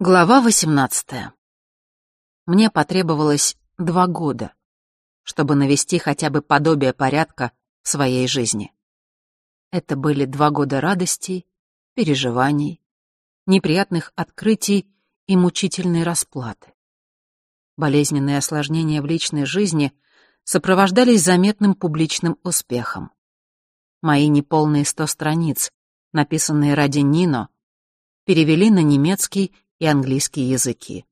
Глава 18. Мне потребовалось два года, чтобы навести хотя бы подобие порядка в своей жизни. Это были два года радостей, переживаний, неприятных открытий и мучительной расплаты. Болезненные осложнения в личной жизни сопровождались заметным публичным успехом. Мои неполные сто страниц, написанные ради Нино, перевели на немецкий и английский языки.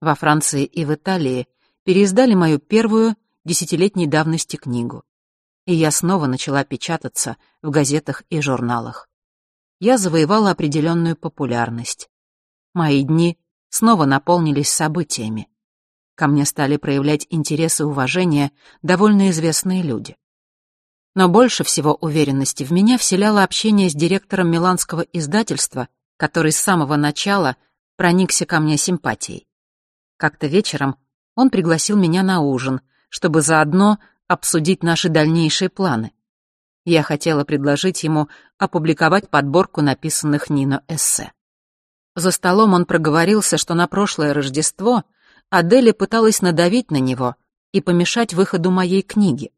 Во Франции и в Италии переиздали мою первую десятилетней давности книгу, и я снова начала печататься в газетах и журналах. Я завоевала определенную популярность. Мои дни снова наполнились событиями. Ко мне стали проявлять интерес и уважение довольно известные люди. Но больше всего уверенности в меня вселяло общение с директором миланского издательства, который с самого начала — проникся ко мне симпатией. Как-то вечером он пригласил меня на ужин, чтобы заодно обсудить наши дальнейшие планы. Я хотела предложить ему опубликовать подборку написанных Нино эссе. За столом он проговорился, что на прошлое Рождество Адели пыталась надавить на него и помешать выходу моей книги.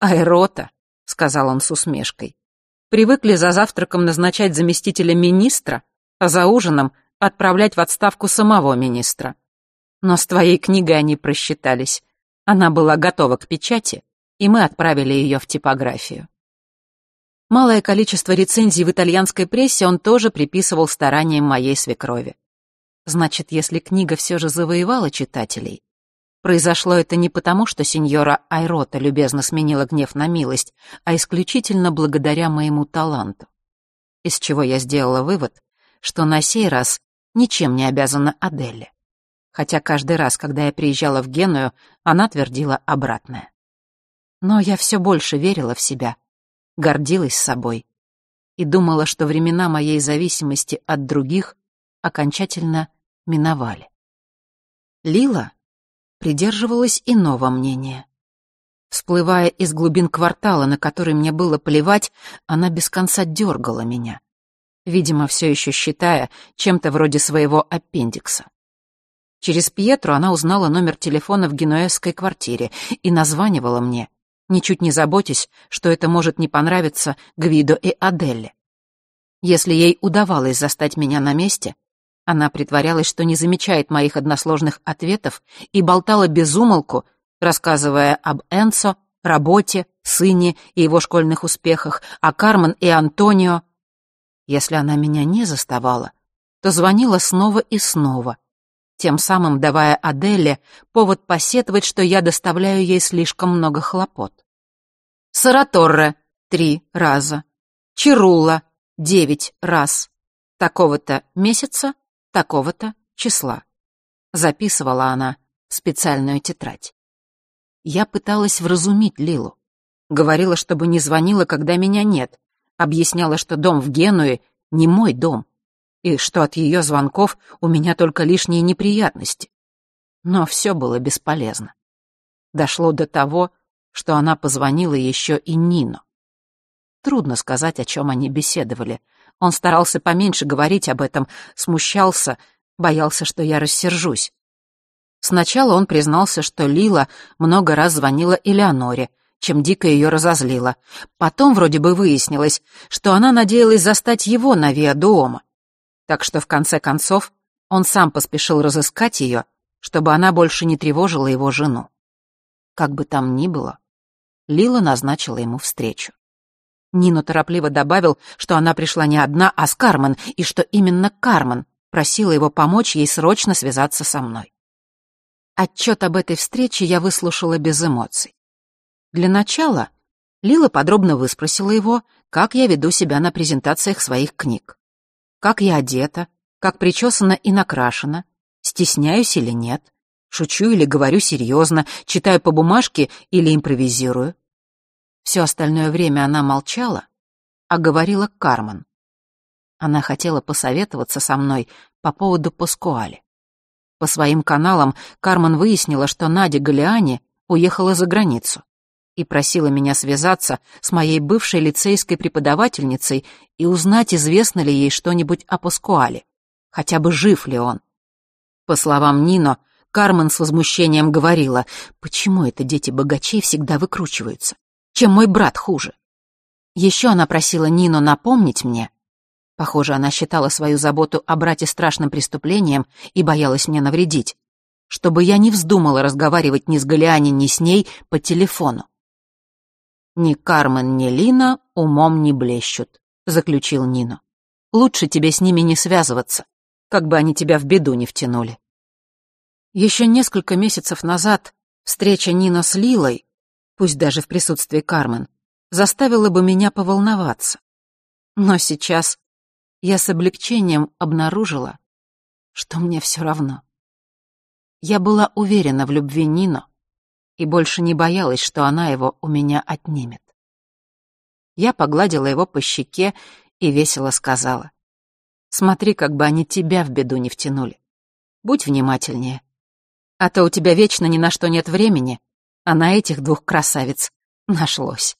«Айрота», — сказал он с усмешкой, — «привыкли за завтраком назначать заместителя министра, а за ужином отправлять в отставку самого министра. Но с твоей книгой они просчитались. Она была готова к печати, и мы отправили ее в типографию. Малое количество рецензий в итальянской прессе он тоже приписывал стараниям моей свекрови. Значит, если книга все же завоевала читателей, произошло это не потому, что сеньора Айрота любезно сменила гнев на милость, а исключительно благодаря моему таланту. Из чего я сделала вывод, что на сей раз ничем не обязана Аделле. Хотя каждый раз, когда я приезжала в Геную, она твердила обратное. Но я все больше верила в себя, гордилась собой и думала, что времена моей зависимости от других окончательно миновали. Лила придерживалась иного мнения. Всплывая из глубин квартала, на который мне было плевать, она без конца дергала меня видимо, все еще считая чем-то вроде своего аппендикса. Через Пьетру она узнала номер телефона в генуэзской квартире и названивала мне, ничуть не заботясь, что это может не понравиться Гвидо и Аделле. Если ей удавалось застать меня на месте, она притворялась, что не замечает моих односложных ответов и болтала без умолку, рассказывая об Энцо, работе, сыне и его школьных успехах, о Кармен и Антонио, если она меня не заставала, то звонила снова и снова, тем самым давая Аделе повод посетовать, что я доставляю ей слишком много хлопот. Сараторре — три раза. Чирула — девять раз. Такого-то месяца, такого-то числа. Записывала она в специальную тетрадь. Я пыталась вразумить Лилу. Говорила, чтобы не звонила, когда меня нет, объясняла, что дом в Генуе не мой дом, и что от ее звонков у меня только лишние неприятности. Но все было бесполезно. Дошло до того, что она позвонила еще и Нино. Трудно сказать, о чем они беседовали. Он старался поменьше говорить об этом, смущался, боялся, что я рассержусь. Сначала он признался, что Лила много раз звонила Элеоноре, чем дико ее разозлило. Потом вроде бы выяснилось, что она надеялась застать его на Виадуома. Так что в конце концов он сам поспешил разыскать ее, чтобы она больше не тревожила его жену. Как бы там ни было, Лила назначила ему встречу. Нино торопливо добавил, что она пришла не одна, а с Кармен, и что именно Кармен просила его помочь ей срочно связаться со мной. Отчет об этой встрече я выслушала без эмоций. Для начала Лила подробно выспросила его, как я веду себя на презентациях своих книг. Как я одета, как причесана и накрашена, стесняюсь или нет, шучу или говорю серьезно, читаю по бумажке или импровизирую. Все остальное время она молчала, а говорила Кармен. Она хотела посоветоваться со мной по поводу Паскуали. По своим каналам Кармен выяснила, что Надя Галиани уехала за границу и просила меня связаться с моей бывшей лицейской преподавательницей и узнать, известно ли ей что-нибудь о Паскуале. хотя бы жив ли он. По словам Нино, Кармен с возмущением говорила, почему это дети богачей всегда выкручиваются? Чем мой брат хуже? Еще она просила Нино напомнить мне. Похоже, она считала свою заботу о брате страшным преступлением и боялась мне навредить, чтобы я не вздумала разговаривать ни с Галиани, ни с ней по телефону. «Ни Кармен, ни Лина умом не блещут», — заключил Нино. «Лучше тебе с ними не связываться, как бы они тебя в беду не втянули». Еще несколько месяцев назад встреча Нина с Лилой, пусть даже в присутствии Кармен, заставила бы меня поволноваться. Но сейчас я с облегчением обнаружила, что мне все равно. Я была уверена в любви Нино и больше не боялась, что она его у меня отнимет. Я погладила его по щеке и весело сказала, «Смотри, как бы они тебя в беду не втянули. Будь внимательнее. А то у тебя вечно ни на что нет времени, а на этих двух красавиц нашлось.